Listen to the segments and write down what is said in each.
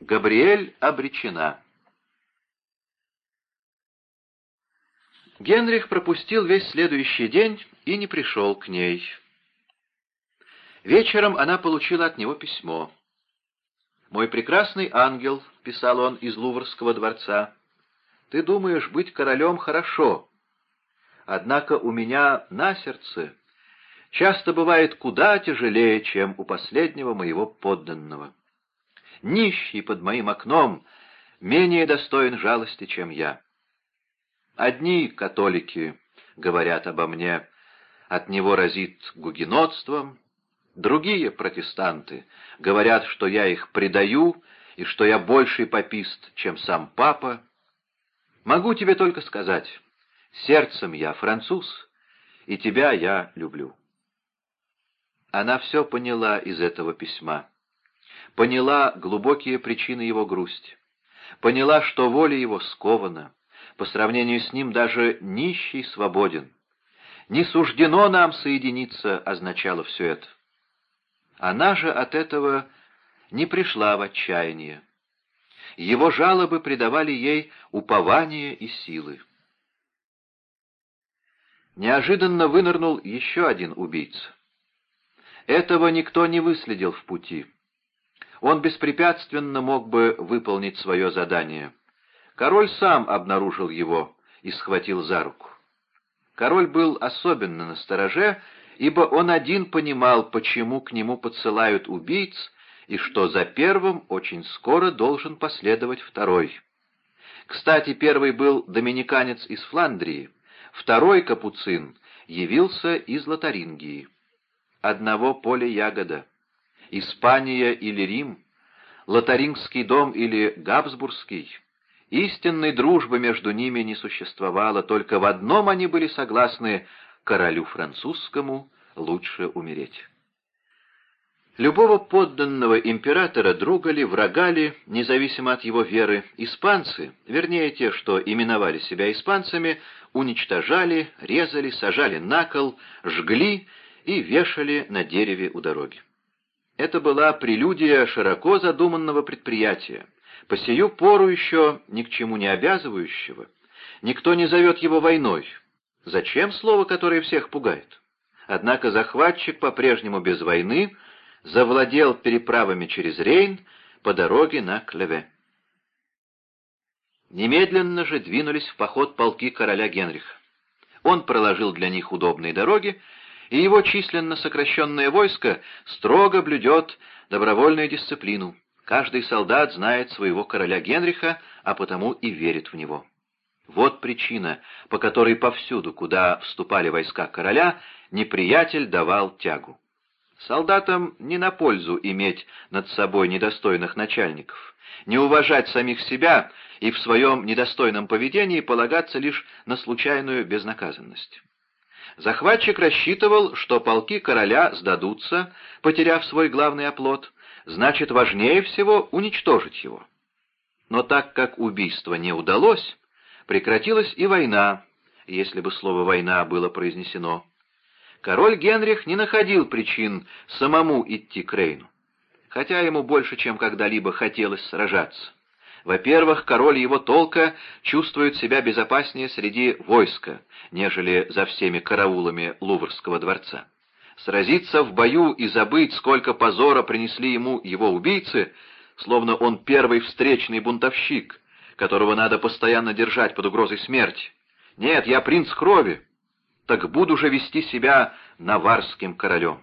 Габриэль обречена. Генрих пропустил весь следующий день и не пришел к ней. Вечером она получила от него письмо. «Мой прекрасный ангел», — писал он из Луврского дворца, — «ты думаешь, быть королем хорошо, однако у меня на сердце часто бывает куда тяжелее, чем у последнего моего подданного. Нищий под моим окном менее достоин жалости, чем я. Одни католики говорят обо мне, от него разит гугенотством, другие протестанты говорят, что я их предаю и что я больший попист, чем сам папа. Могу тебе только сказать, сердцем я француз, и тебя я люблю. Она все поняла из этого письма. Поняла глубокие причины его грусти. Поняла, что воля его скована. По сравнению с ним даже нищий свободен. «Не суждено нам соединиться» означало все это. Она же от этого не пришла в отчаяние. Его жалобы придавали ей упование и силы. Неожиданно вынырнул еще один убийца. Этого никто не выследил в пути. Он беспрепятственно мог бы выполнить свое задание. Король сам обнаружил его и схватил за руку. Король был особенно настороже, ибо он один понимал, почему к нему подсылают убийц, и что за первым очень скоро должен последовать второй. Кстати, первый был доминиканец из Фландрии, второй капуцин явился из Лотарингии одного поля ягода. Испания или Рим, Лотарингский дом или Габсбургский. Истинной дружбы между ними не существовало, только в одном они были согласны — королю французскому лучше умереть. Любого подданного императора, друга ли, врага ли, независимо от его веры, испанцы, вернее те, что именовали себя испанцами, уничтожали, резали, сажали на кол, жгли и вешали на дереве у дороги. Это была прелюдия широко задуманного предприятия, по сию пору еще ни к чему не обязывающего. Никто не зовет его войной. Зачем слово, которое всех пугает? Однако захватчик по-прежнему без войны завладел переправами через Рейн по дороге на Клеве. Немедленно же двинулись в поход полки короля Генриха. Он проложил для них удобные дороги и его численно сокращенное войско строго блюдет добровольную дисциплину. Каждый солдат знает своего короля Генриха, а потому и верит в него. Вот причина, по которой повсюду, куда вступали войска короля, неприятель давал тягу. Солдатам не на пользу иметь над собой недостойных начальников, не уважать самих себя и в своем недостойном поведении полагаться лишь на случайную безнаказанность. Захватчик рассчитывал, что полки короля сдадутся, потеряв свой главный оплот, значит, важнее всего уничтожить его. Но так как убийство не удалось, прекратилась и война, если бы слово «война» было произнесено. Король Генрих не находил причин самому идти к Рейну, хотя ему больше, чем когда-либо хотелось сражаться. Во-первых, король его толка чувствует себя безопаснее среди войска, нежели за всеми караулами Луврского дворца. Сразиться в бою и забыть, сколько позора принесли ему его убийцы, словно он первый встречный бунтовщик, которого надо постоянно держать под угрозой смерти. Нет, я принц крови, так буду же вести себя наварским королем.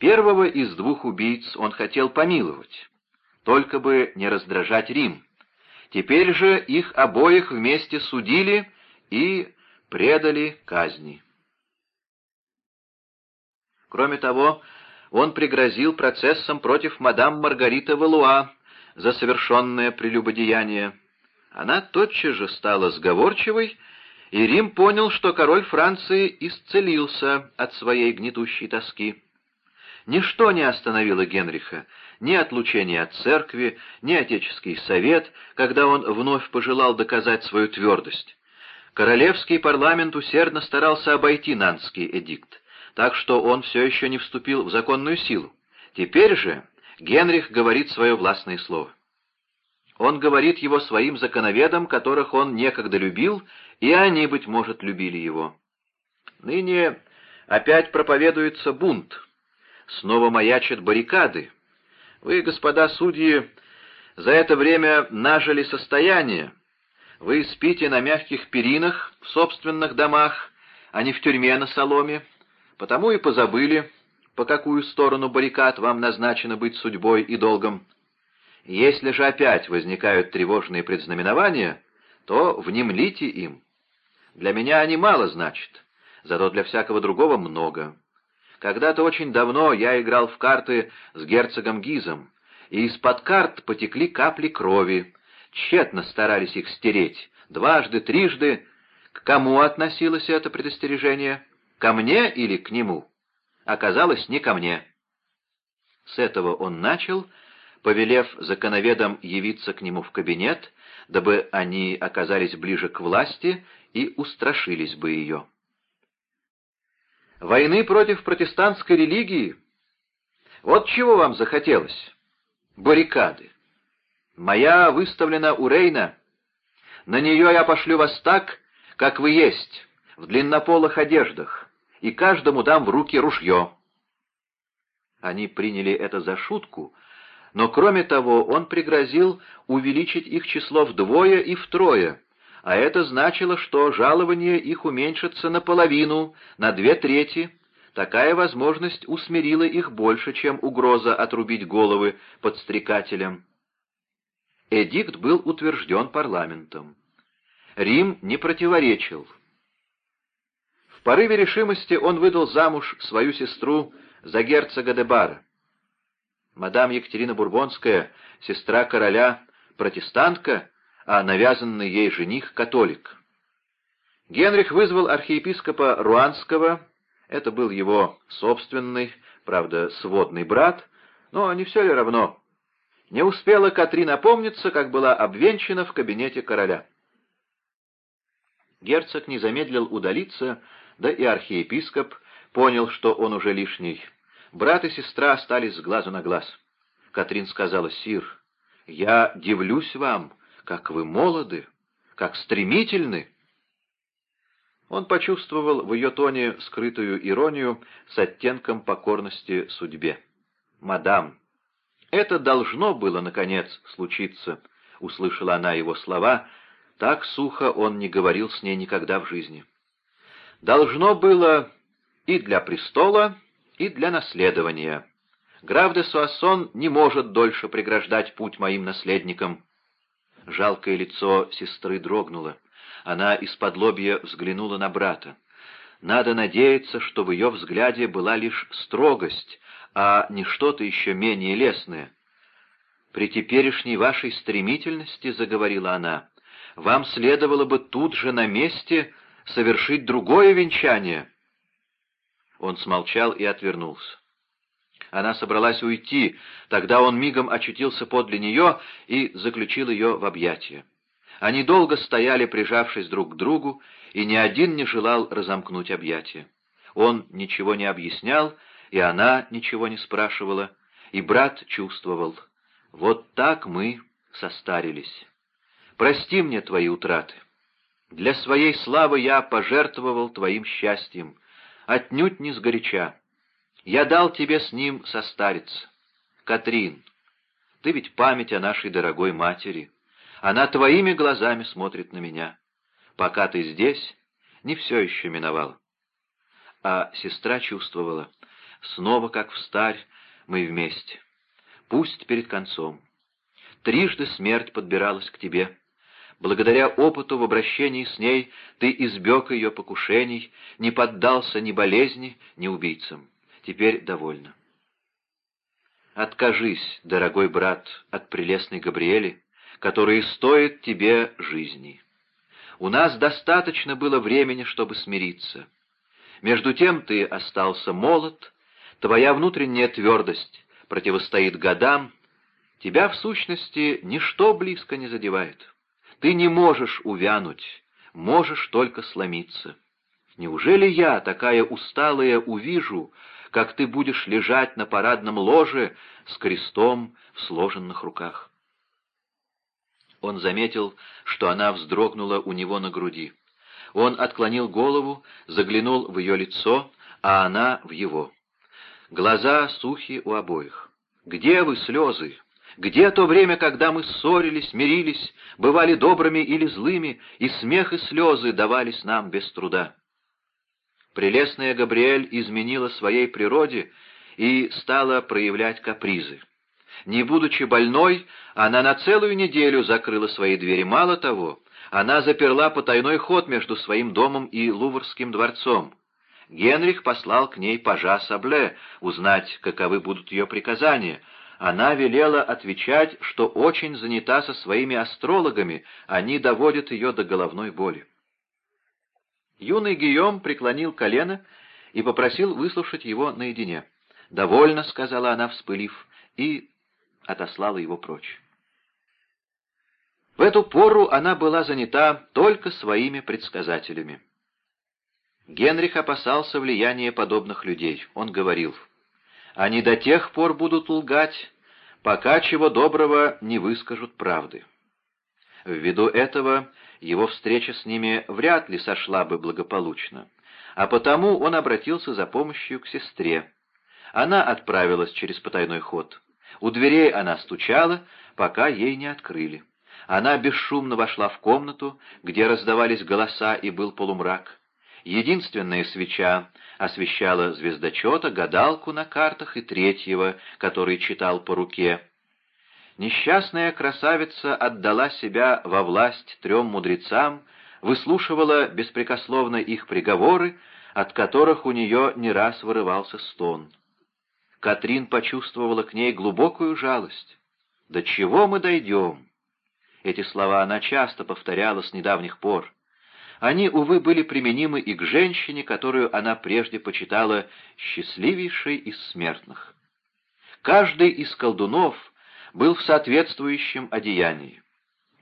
Первого из двух убийц он хотел помиловать, только бы не раздражать Рим. Теперь же их обоих вместе судили и предали казни. Кроме того, он пригрозил процессом против мадам Маргарита Валуа за совершенное прелюбодеяние. Она тотчас же стала сговорчивой, и Рим понял, что король Франции исцелился от своей гнетущей тоски. Ничто не остановило Генриха, ни отлучение от церкви, ни отеческий совет, когда он вновь пожелал доказать свою твердость. Королевский парламент усердно старался обойти Нанский эдикт, так что он все еще не вступил в законную силу. Теперь же Генрих говорит свое властное слово. Он говорит его своим законоведам, которых он некогда любил, и они, быть может, любили его. Ныне опять проповедуется бунт, снова маячат баррикады. Вы, господа судьи, за это время нажили состояние. Вы спите на мягких перинах в собственных домах, а не в тюрьме на соломе, потому и позабыли, по какую сторону баррикад вам назначено быть судьбой и долгом. Если же опять возникают тревожные предзнаменования, то внемлите им. Для меня они мало значат, зато для всякого другого много. Когда-то очень давно я играл в карты с герцогом Гизом, и из-под карт потекли капли крови. Тщетно старались их стереть. Дважды, трижды. К кому относилось это предостережение? Ко мне или к нему? Оказалось, не ко мне. С этого он начал, повелев законоведам явиться к нему в кабинет, дабы они оказались ближе к власти и устрашились бы ее. Войны против протестантской религии? Вот чего вам захотелось? Баррикады. Моя выставлена у Рейна. На нее я пошлю вас так, как вы есть, в длиннополых одеждах, и каждому дам в руки ружье. Они приняли это за шутку, но кроме того он пригрозил увеличить их число вдвое и втрое, а это значило, что жалование их уменьшится наполовину, на две трети. Такая возможность усмирила их больше, чем угроза отрубить головы подстрекателям. Эдикт был утвержден парламентом. Рим не противоречил. В порыве решимости он выдал замуж свою сестру за герцога де Бара. Мадам Екатерина Бурбонская, сестра короля, протестантка, а навязанный ей жених — католик. Генрих вызвал архиепископа Руанского, это был его собственный, правда, сводный брат, но не все ли равно? Не успела Катрин опомниться, как была обвенчана в кабинете короля. Герцог не замедлил удалиться, да и архиепископ понял, что он уже лишний. Брат и сестра остались с глазу на глаз. Катрин сказала, «Сир, я дивлюсь вам, как вы молоды, как стремительны». Он почувствовал в ее тоне скрытую иронию с оттенком покорности судьбе. «Мадам, это должно было, наконец, случиться», — услышала она его слова, так сухо он не говорил с ней никогда в жизни. «Должно было и для престола, и для наследования. Граф де Суассон не может дольше преграждать путь моим наследникам». Жалкое лицо сестры дрогнуло. Она из-под лобья взглянула на брата. Надо надеяться, что в ее взгляде была лишь строгость, а не что-то еще менее лесное. «При теперешней вашей стремительности, — заговорила она, — вам следовало бы тут же на месте совершить другое венчание». Он смолчал и отвернулся. Она собралась уйти, тогда он мигом очутился подле нее и заключил ее в объятия. Они долго стояли, прижавшись друг к другу, и ни один не желал разомкнуть объятия. Он ничего не объяснял, и она ничего не спрашивала, и брат чувствовал. Вот так мы состарились. Прости мне твои утраты. Для своей славы я пожертвовал твоим счастьем, отнюдь не сгоряча. Я дал тебе с ним состариться. Катрин, ты ведь память о нашей дорогой матери. Она твоими глазами смотрит на меня. Пока ты здесь, не все еще миновал. А сестра чувствовала, снова как в старь мы вместе. Пусть перед концом. Трижды смерть подбиралась к тебе. Благодаря опыту в обращении с ней ты избег ее покушений, не поддался ни болезни, ни убийцам. Теперь довольно. Откажись, дорогой брат, от прелестной Габриэли, которые стоят тебе жизни. У нас достаточно было времени, чтобы смириться. Между тем ты остался молод, твоя внутренняя твердость противостоит годам, тебя, в сущности, ничто близко не задевает. Ты не можешь увянуть, можешь только сломиться. Неужели я, такая усталая, увижу, как ты будешь лежать на парадном ложе с крестом в сложенных руках. Он заметил, что она вздрогнула у него на груди. Он отклонил голову, заглянул в ее лицо, а она в его. Глаза сухи у обоих. «Где вы, слезы? Где то время, когда мы ссорились, мирились, бывали добрыми или злыми, и смех и слезы давались нам без труда?» Прелестная Габриэль изменила своей природе и стала проявлять капризы. Не будучи больной, она на целую неделю закрыла свои двери. Мало того, она заперла потайной ход между своим домом и Луврским дворцом. Генрих послал к ней пажа Сабле узнать, каковы будут ее приказания. Она велела отвечать, что очень занята со своими астрологами, они доводят ее до головной боли. Юный Гийом преклонил колено и попросил выслушать его наедине. «Довольно», — сказала она, вспылив, и отослала его прочь. В эту пору она была занята только своими предсказателями. Генрих опасался влияния подобных людей. Он говорил, «Они до тех пор будут лгать, пока чего доброго не выскажут правды». Ввиду этого его встреча с ними вряд ли сошла бы благополучно, а потому он обратился за помощью к сестре. Она отправилась через потайной ход. У дверей она стучала, пока ей не открыли. Она бесшумно вошла в комнату, где раздавались голоса и был полумрак. Единственная свеча освещала звездочета, гадалку на картах и третьего, который читал по руке. Несчастная красавица отдала себя во власть трем мудрецам, выслушивала беспрекословно их приговоры, от которых у нее не раз вырывался стон. Катрин почувствовала к ней глубокую жалость. «До чего мы дойдем?» Эти слова она часто повторяла с недавних пор. Они, увы, были применимы и к женщине, которую она прежде почитала счастливейшей из смертных. Каждый из колдунов был в соответствующем одеянии.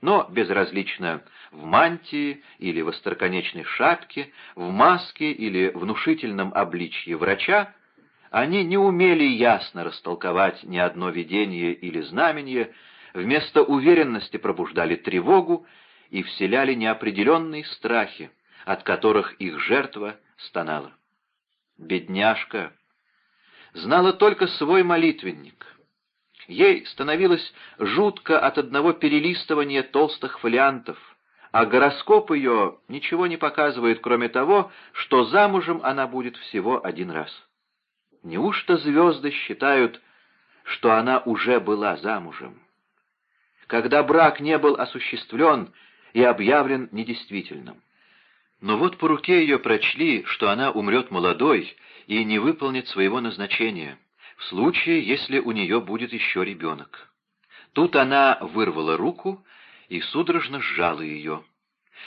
Но безразлично в мантии или в остроконечной шапке, в маске или внушительном обличье врача, они не умели ясно растолковать ни одно видение или знамение, вместо уверенности пробуждали тревогу и вселяли неопределенные страхи, от которых их жертва стонала. Бедняжка знала только свой молитвенник. Ей становилось жутко от одного перелистывания толстых фолиантов, а гороскоп ее ничего не показывает, кроме того, что замужем она будет всего один раз. Неужто звезды считают, что она уже была замужем? Когда брак не был осуществлен, и объявлен недействительным. Но вот по руке ее прочли, что она умрет молодой и не выполнит своего назначения, в случае, если у нее будет еще ребенок. Тут она вырвала руку и судорожно сжала ее.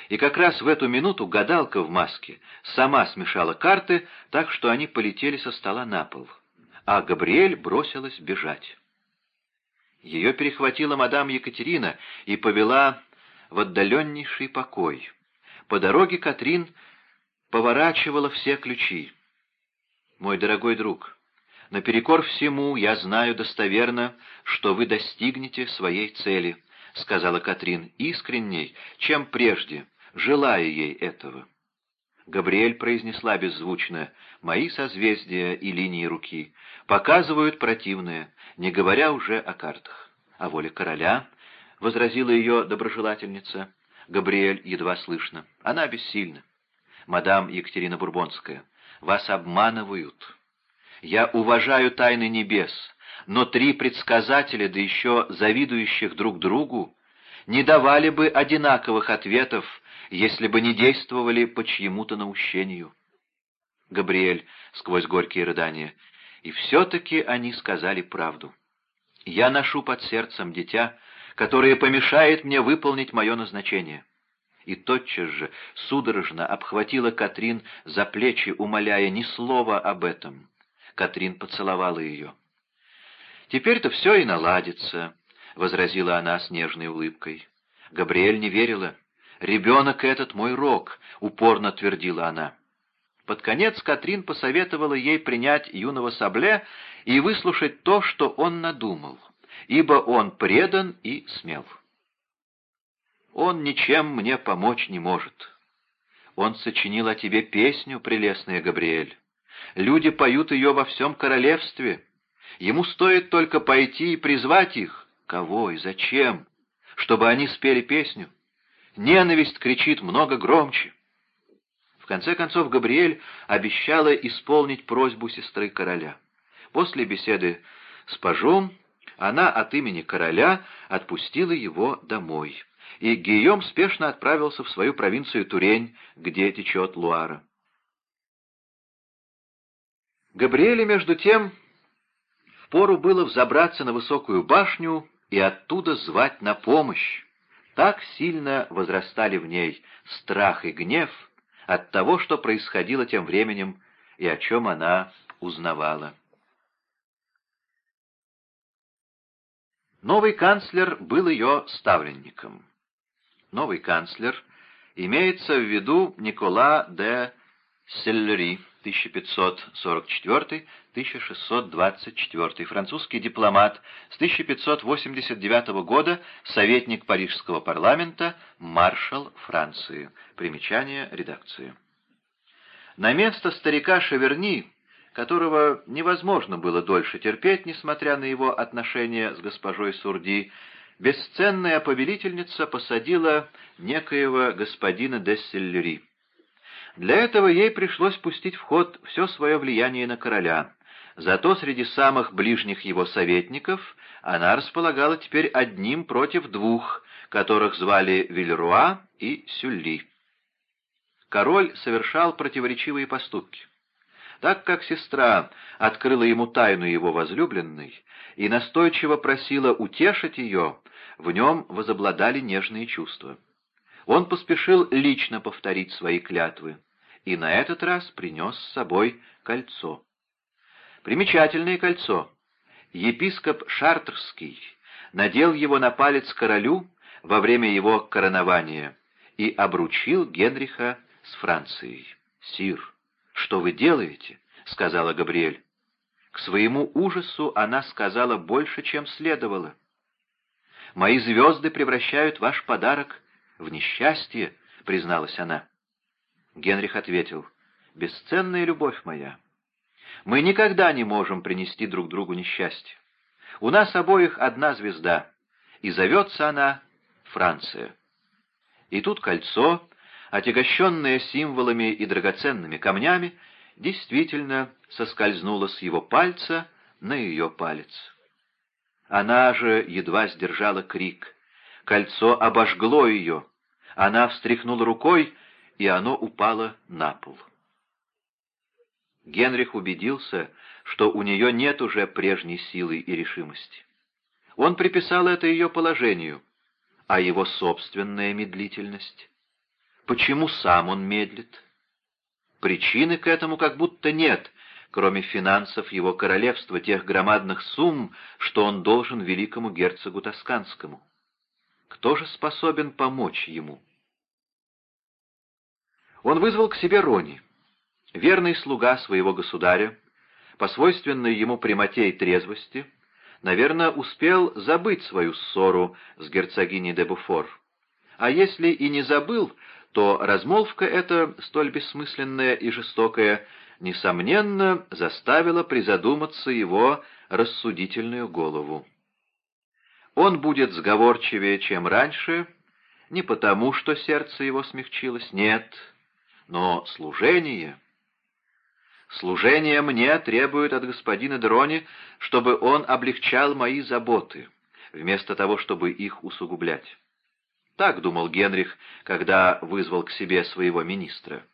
И как раз в эту минуту гадалка в маске сама смешала карты, так что они полетели со стола на пол, а Габриэль бросилась бежать. Ее перехватила мадам Екатерина и повела в отдаленнейший покой. По дороге Катрин поворачивала все ключи. «Мой дорогой друг, наперекор всему я знаю достоверно, что вы достигнете своей цели», — сказала Катрин искренней, чем прежде, желая ей этого. Габриэль произнесла беззвучно, «Мои созвездия и линии руки показывают противное, не говоря уже о картах. А воля короля — возразила ее доброжелательница. Габриэль едва слышно. Она бессильна. Мадам Екатерина Бурбонская, вас обманывают. Я уважаю тайны небес, но три предсказателя, да еще завидующих друг другу, не давали бы одинаковых ответов, если бы не действовали по чьему-то наущению. Габриэль сквозь горькие рыдания. И все-таки они сказали правду. Я ношу под сердцем дитя, которое помешает мне выполнить мое назначение». И тотчас же судорожно обхватила Катрин за плечи, умоляя ни слова об этом. Катрин поцеловала ее. «Теперь-то все и наладится», — возразила она с нежной улыбкой. Габриэль не верила. «Ребенок этот мой рок», — упорно твердила она. Под конец Катрин посоветовала ей принять юного Сабле и выслушать то, что он надумал, ибо он предан и смел. «Он ничем мне помочь не может. Он сочинил о тебе песню, прелестная Габриэль. Люди поют ее во всем королевстве. Ему стоит только пойти и призвать их. Кого и зачем? Чтобы они спели песню. Ненависть кричит много громче. В конце концов, Габриэль обещала исполнить просьбу сестры короля. После беседы с пажом она от имени короля отпустила его домой, и Гийом спешно отправился в свою провинцию Турень, где течет Луара. Габриэле, между тем, впору было взобраться на высокую башню и оттуда звать на помощь. Так сильно возрастали в ней страх и гнев, от того, что происходило тем временем и о чем она узнавала. Новый канцлер был ее ставленником. Новый канцлер имеется в виду Никола де Селлери, 1544-1624, французский дипломат, с 1589 года советник Парижского парламента, маршал Франции. Примечание редакции. На место старика Шаверни, которого невозможно было дольше терпеть, несмотря на его отношения с госпожой Сурди, бесценная повелительница посадила некоего господина де Селлери. Для этого ей пришлось пустить в ход все свое влияние на короля. Зато среди самых ближних его советников она располагала теперь одним против двух, которых звали Вильруа и Сюлли. Король совершал противоречивые поступки. Так как сестра открыла ему тайну его возлюбленной и настойчиво просила утешить ее, в нем возобладали нежные чувства. Он поспешил лично повторить свои клятвы, и на этот раз принес с собой кольцо. Примечательное кольцо. Епископ Шартрский надел его на палец королю во время его коронования и обручил Генриха с Францией. «Сир, что вы делаете?» — сказала Габриэль. К своему ужасу она сказала больше, чем следовало. «Мои звезды превращают ваш подарок в несчастье», — призналась она. Генрих ответил, «Бесценная любовь моя, мы никогда не можем принести друг другу несчастье. У нас обоих одна звезда, и зовется она Франция». И тут кольцо, отягощенное символами и драгоценными камнями, действительно соскользнуло с его пальца на ее палец. Она же едва сдержала крик. Кольцо обожгло ее. Она встряхнула рукой, и оно упало на пол. Генрих убедился, что у нее нет уже прежней силы и решимости. Он приписал это ее положению, а его собственная медлительность. Почему сам он медлит? Причины к этому как будто нет, кроме финансов его королевства, тех громадных сумм, что он должен великому герцогу Тосканскому. Кто же способен помочь ему? Он вызвал к себе Рони, верный слуга своего государя, по свойственной ему прямоте и трезвости, наверное, успел забыть свою ссору с герцогиней де Буфор. А если и не забыл, то размолвка эта, столь бессмысленная и жестокая, несомненно, заставила призадуматься его рассудительную голову. Он будет сговорчивее, чем раньше, не потому, что сердце его смягчилось, нет, но служение... Служение мне требует от господина Дрони, чтобы он облегчал мои заботы, вместо того, чтобы их усугублять. Так думал Генрих, когда вызвал к себе своего министра.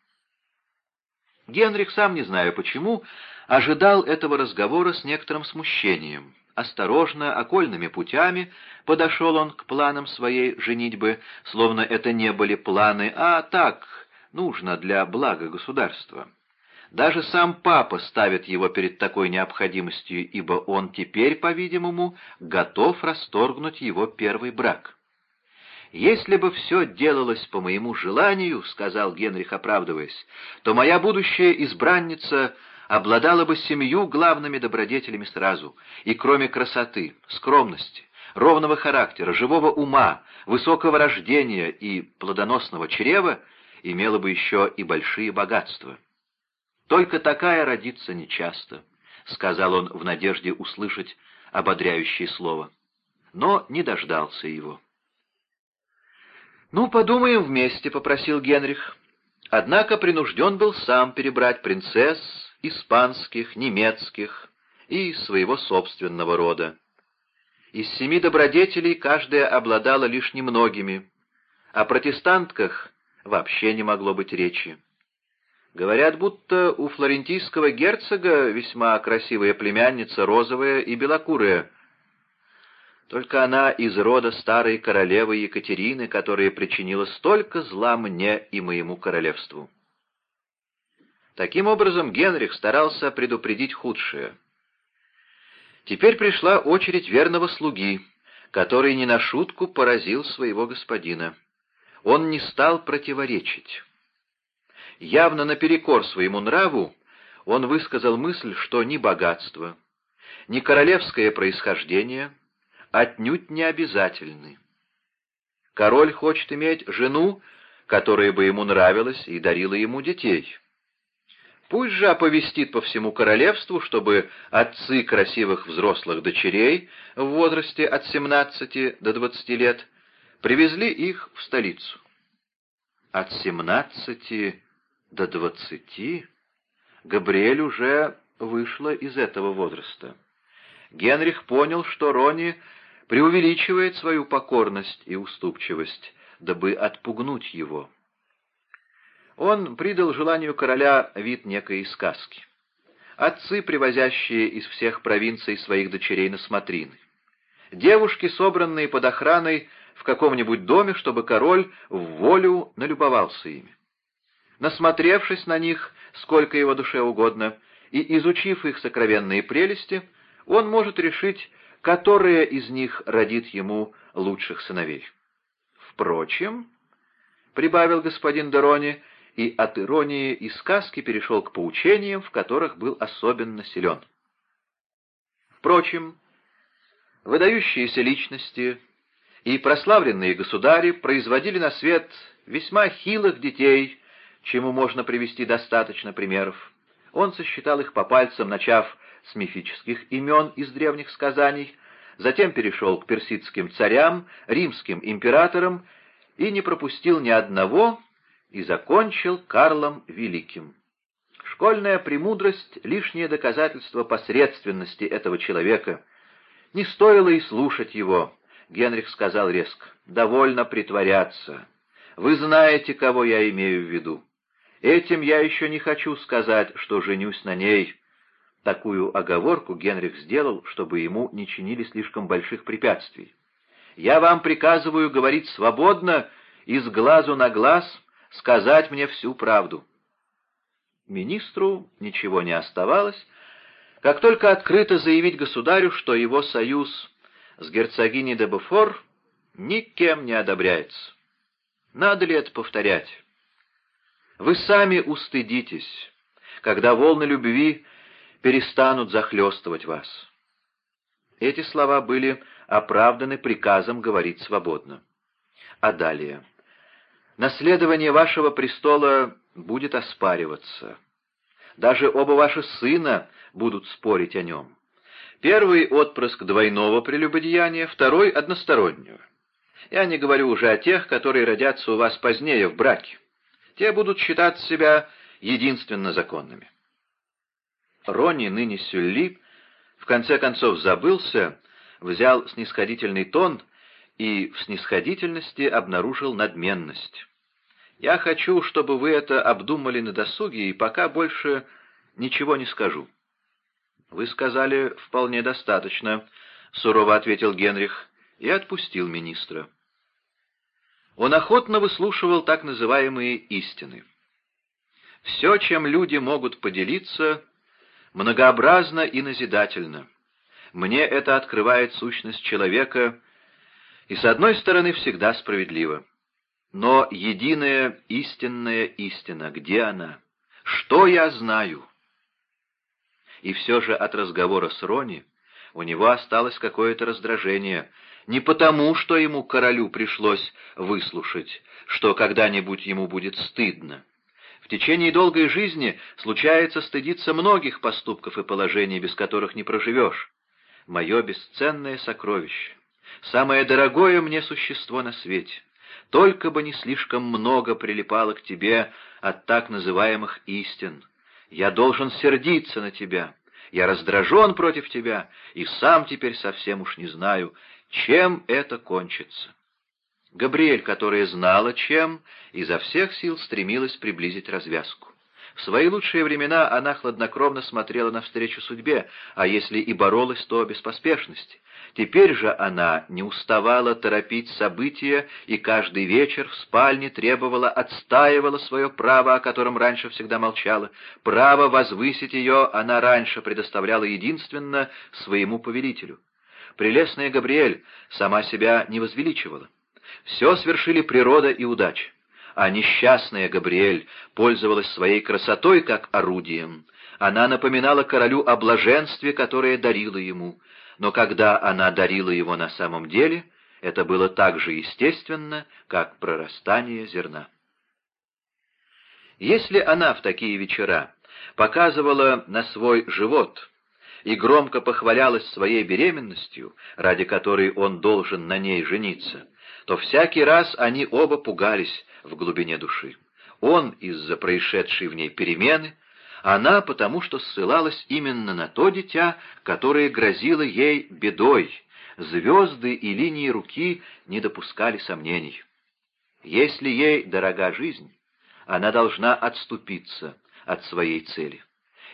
Генрих, сам не знаю почему, ожидал этого разговора с некоторым смущением. Осторожно, окольными путями подошел он к планам своей женитьбы, словно это не были планы, а так, нужно для блага государства. Даже сам папа ставит его перед такой необходимостью, ибо он теперь, по-видимому, готов расторгнуть его первый брак. «Если бы все делалось по моему желанию, — сказал Генрих, оправдываясь, — то моя будущая избранница обладала бы семью главными добродетелями сразу, и кроме красоты, скромности, ровного характера, живого ума, высокого рождения и плодоносного чрева, имела бы еще и большие богатства. Только такая родится нечасто, — сказал он в надежде услышать ободряющее слово, но не дождался его. «Ну, подумаем вместе», — попросил Генрих. Однако принужден был сам перебрать принцесс испанских, немецких и своего собственного рода. Из семи добродетелей каждая обладала лишь немногими, о протестантках вообще не могло быть речи. Говорят, будто у флорентийского герцога весьма красивая племянница, розовая и белокурая, только она из рода старой королевы Екатерины, которая причинила столько зла мне и моему королевству. Таким образом, Генрих старался предупредить худшее. Теперь пришла очередь верного слуги, который не на шутку поразил своего господина. Он не стал противоречить. Явно наперекор своему нраву он высказал мысль, что ни богатство, ни королевское происхождение — отнюдь не обязательны. Король хочет иметь жену, которая бы ему нравилась и дарила ему детей. Пусть же оповестит по всему королевству, чтобы отцы красивых взрослых дочерей в возрасте от 17 до 20 лет привезли их в столицу. От 17 до 20 Габриэль уже вышла из этого возраста. Генрих понял, что Рони преувеличивает свою покорность и уступчивость, дабы отпугнуть его. Он придал желанию короля вид некой сказки. Отцы, привозящие из всех провинций своих дочерей на смотрины. Девушки, собранные под охраной в каком-нибудь доме, чтобы король в волю налюбовался ими. Насмотревшись на них, сколько его душе угодно, и изучив их сокровенные прелести, он может решить, которая из них родит ему лучших сыновей. Впрочем, — прибавил господин Дерони, и от иронии и сказки перешел к поучениям, в которых был особенно силен. Впрочем, выдающиеся личности и прославленные государи производили на свет весьма хилых детей, чему можно привести достаточно примеров. Он сосчитал их по пальцам, начав с мифических имен из древних сказаний, затем перешел к персидским царям, римским императорам и не пропустил ни одного и закончил Карлом Великим. Школьная премудрость — лишнее доказательство посредственности этого человека. Не стоило и слушать его, — Генрих сказал резко. Довольно притворяться. Вы знаете, кого я имею в виду. Этим я еще не хочу сказать, что женюсь на ней. Такую оговорку Генрих сделал, чтобы ему не чинили слишком больших препятствий. «Я вам приказываю говорить свободно и с глазу на глаз сказать мне всю правду». Министру ничего не оставалось, как только открыто заявить государю, что его союз с герцогиней де Буфор никем не одобряется. Надо ли это повторять? Вы сами устыдитесь, когда волны любви перестанут захлестывать вас. Эти слова были оправданы приказом говорить свободно. А далее. Наследование вашего престола будет оспариваться. Даже оба ваши сына будут спорить о нем. Первый — отпрыск двойного прелюбодеяния, второй — одностороннего. Я не говорю уже о тех, которые родятся у вас позднее в браке. Те будут считать себя единственно законными. Ронни, ныне Сюлли, в конце концов забылся, взял снисходительный тон и в снисходительности обнаружил надменность. «Я хочу, чтобы вы это обдумали на досуге, и пока больше ничего не скажу». «Вы сказали вполне достаточно», — сурово ответил Генрих и отпустил министра. Он охотно выслушивал так называемые истины. Все, чем люди могут поделиться, многообразно и назидательно. Мне это открывает сущность человека И с одной стороны всегда справедливо. Но единая истинная истина, где она? Что я знаю? И все же от разговора с Рони у него осталось какое-то раздражение, не потому, что ему, королю, пришлось выслушать, что когда-нибудь ему будет стыдно. В течение долгой жизни случается стыдиться многих поступков и положений, без которых не проживешь. Мое бесценное сокровище, самое дорогое мне существо на свете, только бы не слишком много прилипало к тебе от так называемых истин. Я должен сердиться на тебя, я раздражен против тебя, и сам теперь совсем уж не знаю, чем это кончится. Габриэль, которая знала, чем, изо всех сил стремилась приблизить развязку. В свои лучшие времена она хладнокровно смотрела навстречу судьбе, а если и боролась, то без поспешности. Теперь же она не уставала торопить события и каждый вечер в спальне требовала, отстаивала свое право, о котором раньше всегда молчала. Право возвысить ее она раньше предоставляла единственно своему повелителю. Прелестная Габриэль сама себя не возвеличивала. Все свершили природа и удача. А несчастная Габриэль пользовалась своей красотой как орудием. Она напоминала королю о блаженстве, которое дарила ему. Но когда она дарила его на самом деле, это было так же естественно, как прорастание зерна. Если она в такие вечера показывала на свой живот и громко похвалялась своей беременностью, ради которой он должен на ней жениться, то всякий раз они оба пугались в глубине души. Он из-за происшедшей в ней перемены, она потому, что ссылалась именно на то дитя, которое грозило ей бедой. Звезды и линии руки не допускали сомнений. Если ей дорога жизнь, она должна отступиться от своей цели.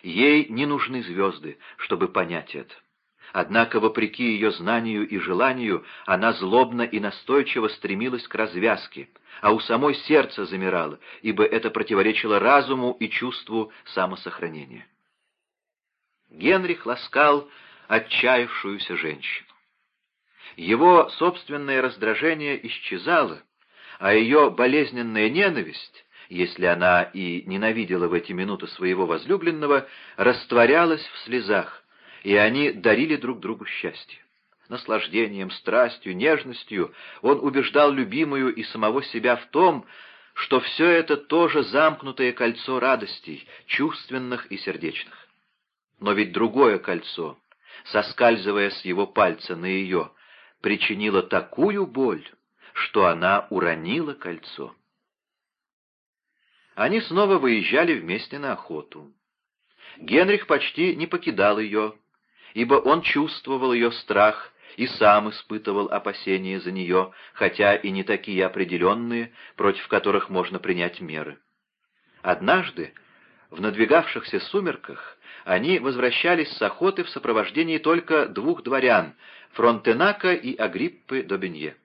Ей не нужны звезды, чтобы понять это. Однако, вопреки ее знанию и желанию, она злобно и настойчиво стремилась к развязке, а у самой сердце замирало, ибо это противоречило разуму и чувству самосохранения. Генрих ласкал отчаявшуюся женщину. Его собственное раздражение исчезало, а ее болезненная ненависть, если она и ненавидела в эти минуты своего возлюбленного, растворялась в слезах, и они дарили друг другу счастье. Наслаждением, страстью, нежностью он убеждал любимую и самого себя в том, что все это тоже замкнутое кольцо радостей, чувственных и сердечных. Но ведь другое кольцо, соскальзывая с его пальца на ее, причинило такую боль, что она уронила кольцо. Они снова выезжали вместе на охоту. Генрих почти не покидал ее, ибо он чувствовал ее страх и сам испытывал опасения за нее, хотя и не такие определенные, против которых можно принять меры. Однажды, в надвигавшихся сумерках, они возвращались с охоты в сопровождении только двух дворян — Фронтенака и Агриппы Добенье.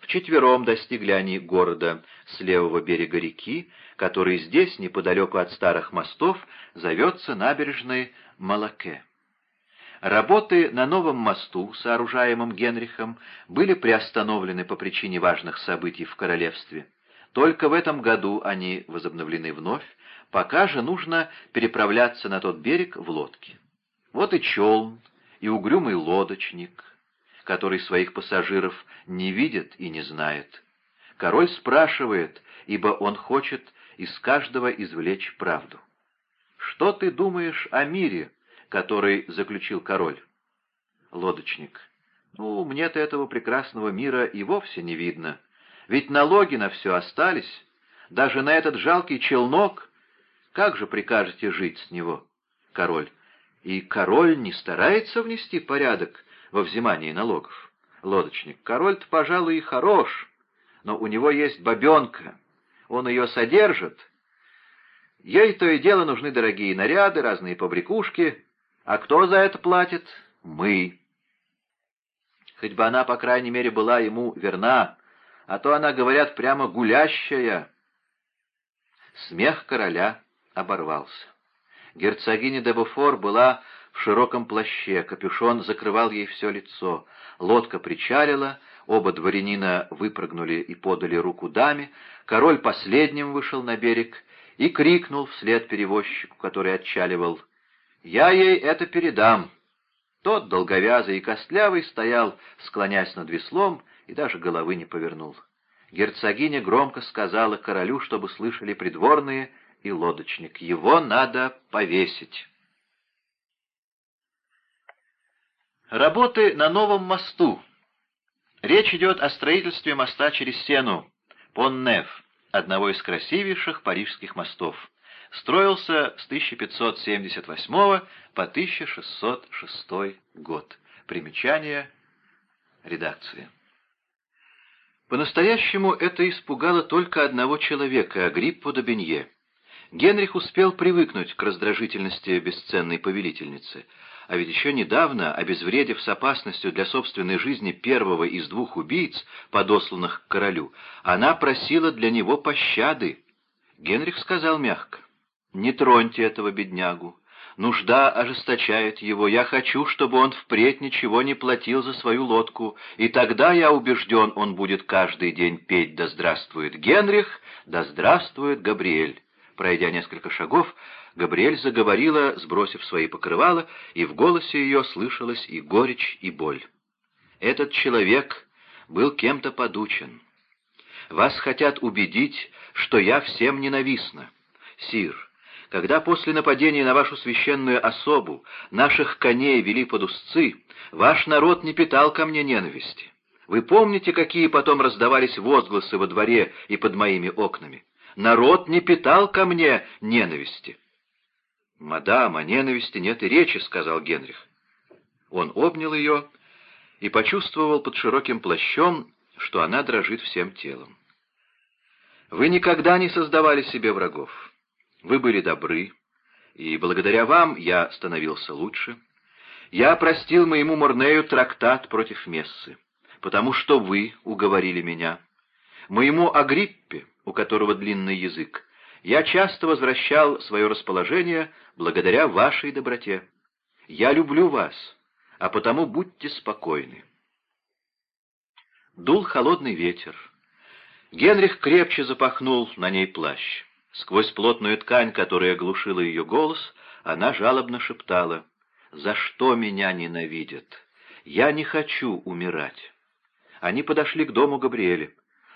Вчетвером достигли они города с левого берега реки, который здесь, неподалеку от старых мостов, зовется набережной Малаке. Работы на новом мосту, сооружаемом Генрихом, были приостановлены по причине важных событий в королевстве. Только в этом году они возобновлены вновь, пока же нужно переправляться на тот берег в лодке. Вот и челн, и угрюмый лодочник, который своих пассажиров не видит и не знает. Король спрашивает, ибо он хочет из каждого извлечь правду. «Что ты думаешь о мире?» Который заключил король. Лодочник. Ну, мне-то этого прекрасного мира и вовсе не видно. Ведь налоги на все остались, даже на этот жалкий челнок. Как же прикажете жить с него? Король. И король не старается внести порядок во взимании налогов. Лодочник. Король-то, пожалуй, и хорош, но у него есть бабенка. Он ее содержит. Ей то и дело нужны дорогие наряды, разные побрякушки. А кто за это платит? Мы. Хоть бы она, по крайней мере, была ему верна, а то она, говорят, прямо гулящая. Смех короля оборвался. Герцогиня де Буфор была в широком плаще, капюшон закрывал ей все лицо. Лодка причалила, Оба дворянина выпрыгнули и подали руку даме, король последним вышел на берег и крикнул вслед перевозчику, который отчаливал, «Я ей это передам!» Тот, долговязый и костлявый, стоял, склоняясь над веслом, и даже головы не повернул. Герцогиня громко сказала королю, чтобы слышали придворные и лодочник, «Его надо повесить!» Работы на новом мосту. Речь идет о строительстве моста через Сену, Пон-Неф, одного из красивейших парижских мостов. Строился с 1578 по 1606 год. Примечание редакции. По-настоящему это испугало только одного человека, Агриппу Добенье. Генрих успел привыкнуть к раздражительности бесценной повелительницы — а ведь еще недавно, обезвредив с опасностью для собственной жизни первого из двух убийц, подосланных к королю, она просила для него пощады. Генрих сказал мягко, «Не троньте этого беднягу. Нужда ожесточает его. Я хочу, чтобы он впредь ничего не платил за свою лодку, и тогда, я убежден, он будет каждый день петь «Да здравствует Генрих! Да здравствует Габриэль!» Пройдя несколько шагов, Габриэль заговорила, сбросив свои покрывала, и в голосе ее слышалась и горечь, и боль. Этот человек был кем-то подучен. Вас хотят убедить, что я всем ненавистна. Сир, когда после нападения на вашу священную особу наших коней вели под узцы, ваш народ не питал ко мне ненависти. Вы помните, какие потом раздавались возгласы во дворе и под моими окнами? Народ не питал ко мне ненависти. «Мадам, о ненависти нет и речи», — сказал Генрих. Он обнял ее и почувствовал под широким плащом, что она дрожит всем телом. «Вы никогда не создавали себе врагов. Вы были добры, и благодаря вам я становился лучше. Я простил моему Морнею трактат против Мессы, потому что вы уговорили меня. Моему Агриппе, у которого длинный язык, я часто возвращал свое расположение благодаря вашей доброте. Я люблю вас, а потому будьте спокойны. Дул холодный ветер. Генрих крепче запахнул на ней плащ. Сквозь плотную ткань, которая глушила ее голос, она жалобно шептала, «За что меня ненавидят? Я не хочу умирать». Они подошли к дому Габриэля.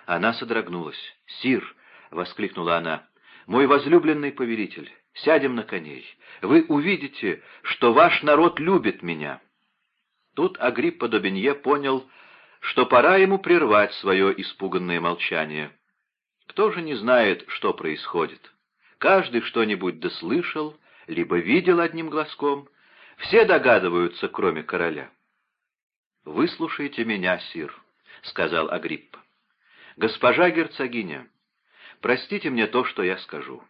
Она содрогнулась. «Сир!» — воскликнула она мой возлюбленный повелитель, сядем на коней. Вы увидите, что ваш народ любит меня». Тут Агриппа Добенье понял, что пора ему прервать свое испуганное молчание. Кто же не знает, что происходит? Каждый что-нибудь дослышал, либо видел одним глазком. Все догадываются, кроме короля. «Выслушайте меня, сир», — сказал Агриппа. «Госпожа герцогиня, Простите мне то, что я скажу».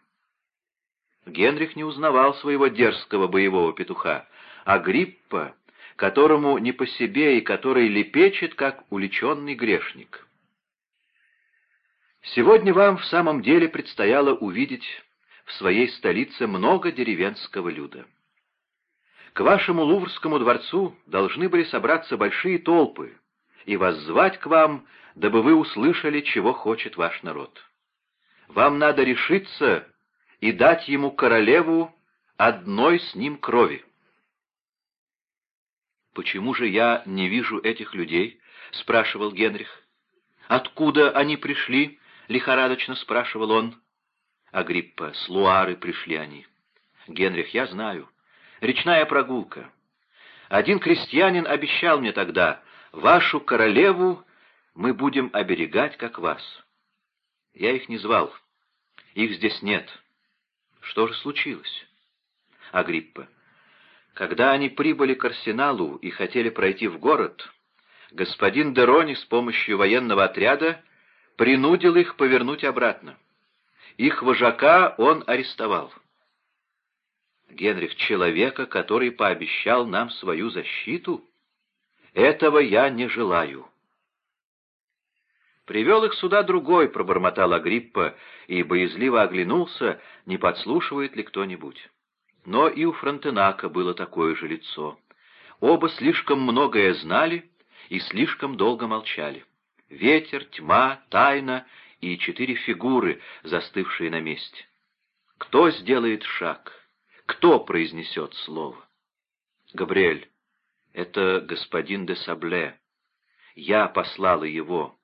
Генрих не узнавал своего дерзкого боевого петуха, а Гриппа, которому не по себе и который лепечет, как уличенный грешник. Сегодня вам в самом деле предстояло увидеть в своей столице много деревенского люда. К вашему Луврскому дворцу должны были собраться большие толпы и воззвать к вам, дабы вы услышали, чего хочет ваш народ. Вам надо решиться и дать ему королеву одной с ним крови. «Почему же я не вижу этих людей?» — спрашивал Генрих. «Откуда они пришли?» — лихорадочно спрашивал он. Агриппа, с Луары пришли они. Генрих, я знаю. Речная прогулка. Один крестьянин обещал мне тогда, вашу королеву мы будем оберегать, как вас. Я их не звал. Их здесь нет. Что же случилось? Агриппа. Когда они прибыли к арсеналу и хотели пройти в город, господин Дерони с помощью военного отряда принудил их повернуть обратно. Их вожака он арестовал. Генрих, человека, который пообещал нам свою защиту? Этого я не желаю. «Привел их сюда другой», — пробормотал Агриппа, и боязливо оглянулся, не подслушивает ли кто-нибудь. Но и у Фронтенака было такое же лицо. Оба слишком многое знали и слишком долго молчали. Ветер, тьма, тайна и четыре фигуры, застывшие на месте. Кто сделает шаг? Кто произнесет слово? Габриэль, это господин де Сабле. Я послала его.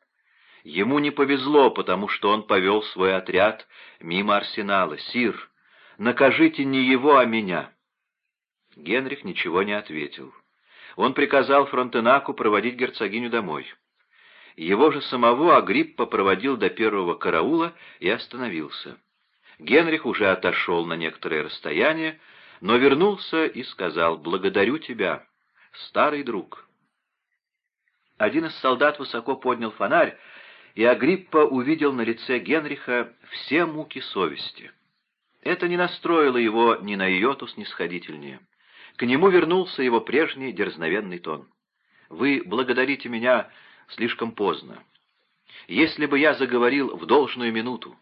Ему не повезло, потому что он повел свой отряд мимо арсенала. Сир, накажите не его, а меня. Генрих ничего не ответил. Он приказал Фронтенаку проводить герцогиню домой. Его же самого Агриппа проводил до первого караула и остановился. Генрих уже отошел на некоторое расстояние, но вернулся и сказал «Благодарю тебя, старый друг». Один из солдат высоко поднял фонарь, и Агриппа увидел на лице Генриха все муки совести. Это не настроило его ни на йоту снисходительнее. К нему вернулся его прежний дерзновенный тон. «Вы благодарите меня слишком поздно. Если бы я заговорил в должную минуту,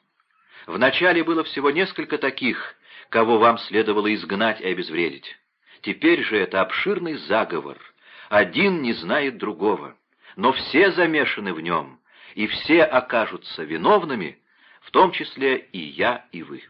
Вначале было всего несколько таких, кого вам следовало изгнать и обезвредить. Теперь же это обширный заговор. Один не знает другого, но все замешаны в нем, и все окажутся виновными, в том числе и я, и вы.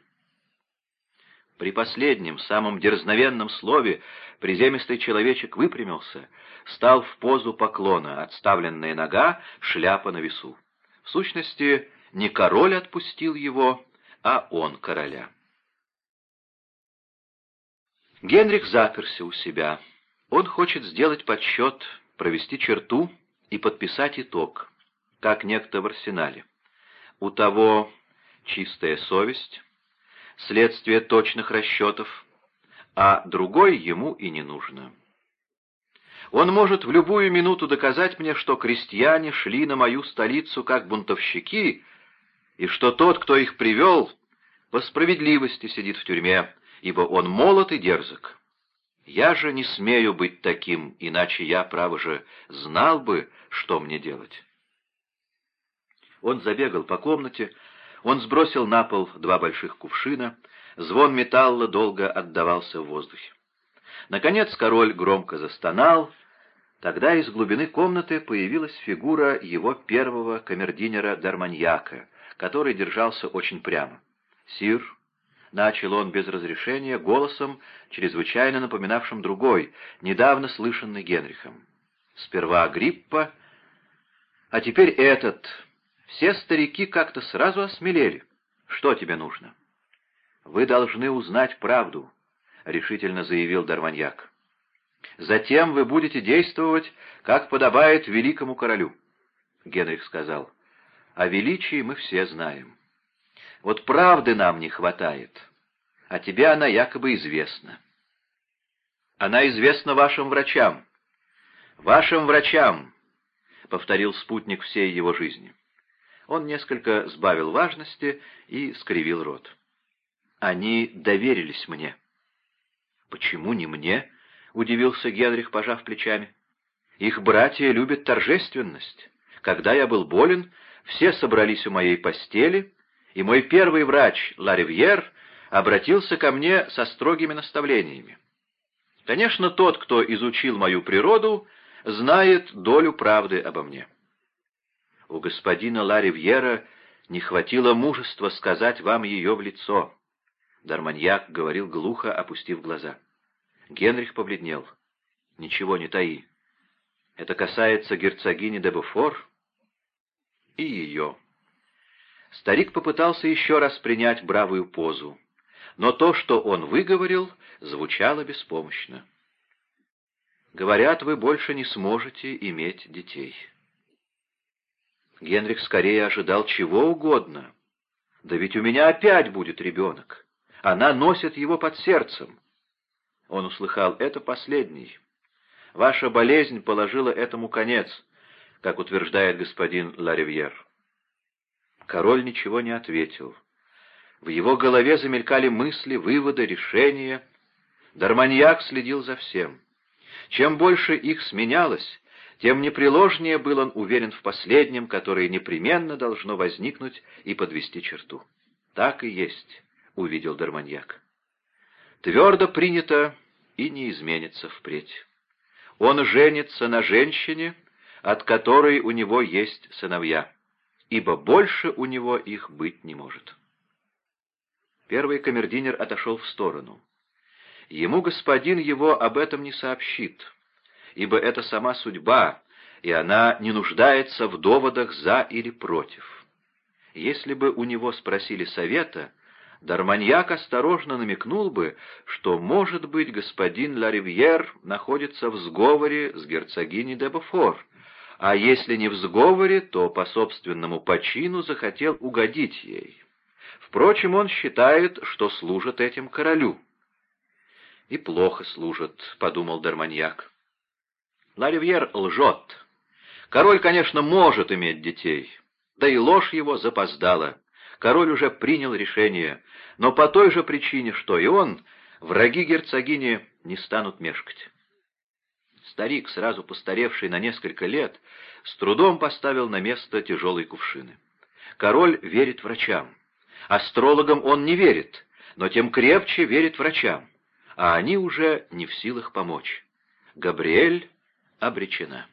При последнем, самом дерзновенном слове приземистый человечек выпрямился, стал в позу поклона, отставленная нога, шляпа на весу. В сущности, не король отпустил его, а он короля. Генрих заперся у себя. Он хочет сделать подсчет, провести черту и подписать итог, как некто в арсенале. У того чистая совесть, следствие точных расчетов, а другой ему и не нужно. Он может в любую минуту доказать мне, что крестьяне шли на мою столицу как бунтовщики, и что тот, кто их привел, по справедливости сидит в тюрьме, ибо он молод и дерзок. Я же не смею быть таким, иначе я, право же, знал бы, что мне делать. Он забегал по комнате, он сбросил на пол два больших кувшина, звон металла долго отдавался в воздухе. Наконец король громко застонал, тогда из глубины комнаты появилась фигура его первого камердинера Дарманьяка, который держался очень прямо. «Сир», — начал он без разрешения, голосом, чрезвычайно напоминавшим другой, недавно слышанный Генрихом. «Сперва Гриппа, а теперь этот. Все старики как-то сразу осмелели. Что тебе нужно?» «Вы должны узнать правду», — решительно заявил Дарваньяк. «Затем вы будете действовать, как подобает великому королю», — Генрих сказал. О величии мы все знаем. Вот правды нам не хватает, а тебе она якобы известна. Она известна вашим врачам. Вашим врачам, — повторил спутник всей его жизни. Он несколько сбавил важности и скривил рот. Они доверились мне. Почему не мне? — удивился Генрих, пожав плечами. Их братья любят торжественность. Когда я был болен, все собрались у моей постели, и мой первый врач, Ларивьер, обратился ко мне со строгими наставлениями. Конечно, тот, кто изучил мою природу, знает долю правды обо мне. У господина Ларивьера не хватило мужества сказать вам ее в лицо. Дарманьяк говорил глухо, опустив глаза. Генрих побледнел. «Ничего не таи. Это касается герцогини де Буфор?» и ее. Старик попытался еще раз принять бравую позу, но то, что он выговорил, звучало беспомощно. «Говорят, вы больше не сможете иметь детей». Генрих скорее ожидал чего угодно. «Да ведь у меня опять будет ребенок. Она носит его под сердцем». Он услыхал, это последний. Ваша болезнь положила этому конец как утверждает господин Ларивьер. Король ничего не ответил. В его голове замелькали мысли, выводы, решения. Дарманьяк следил за всем. Чем больше их сменялось, тем непреложнее был он уверен в последнем, которое непременно должно возникнуть и подвести черту. «Так и есть», — увидел Дарманьяк. «Твердо принято и не изменится впредь. Он женится на женщине, от которой у него есть сыновья, ибо больше у него их быть не может. Первый камердинер отошел в сторону. Ему господин его об этом не сообщит, ибо это сама судьба, и она не нуждается в доводах «за» или «против». Если бы у него спросили совета, Дарманьяк осторожно намекнул бы, что, может быть, господин Ларивьер находится в сговоре с герцогиней де Бофор, а если не в сговоре, то по собственному почину захотел угодить ей. Впрочем, он считает, что служит этим королю. «И плохо служит», — подумал Дарманьяк. Ларивьер лжет. Король, конечно, может иметь детей, да и ложь его запоздала. Король уже принял решение, но по той же причине, что и он, враги герцогини не станут мешкать. Старик, сразу постаревший на несколько лет, с трудом поставил на место тяжелые кувшины. Король верит врачам. Астрологам он не верит, но тем крепче верит врачам, а они уже не в силах помочь. Габриэль обречена.